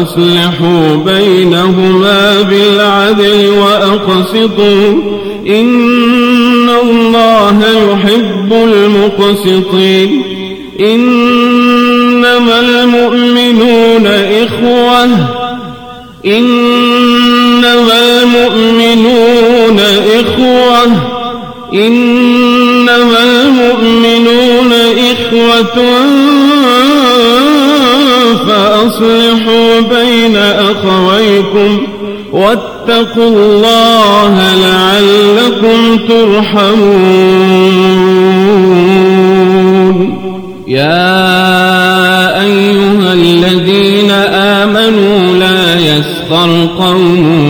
فأصلحوا بينهما بالعدل وأقسطوا. إن الله يحب المقسطين. إنما المؤمنون إخوة. إنما المؤمنون إخوة. إنما المؤمنون إخوة. فأصلحوا بين أخويكم واتقوا الله لعلكم ترحمون. يا أيها الذين آمنوا لا يسخر قوم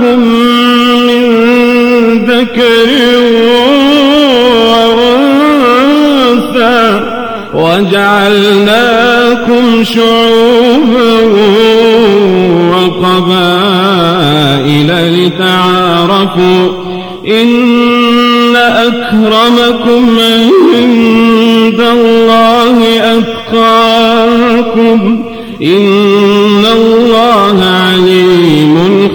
خلقناكم من ذكر وأنثى وجعلناكم شعوبا وقبائل لتعارفوا إن أكرمكم عند الله أتقاكم إن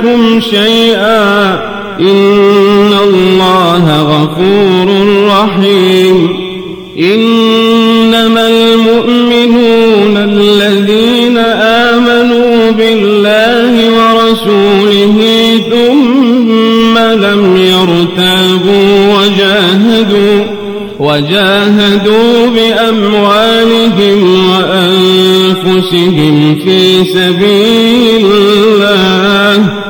أعمالكم شيئا إن الله غفور رحيم إنما المؤمنون الذين آمنوا بالله ورسوله ثم لم يرتابوا وجاهدوا وجاهدوا بأموالهم وأنفسهم في سبيل الله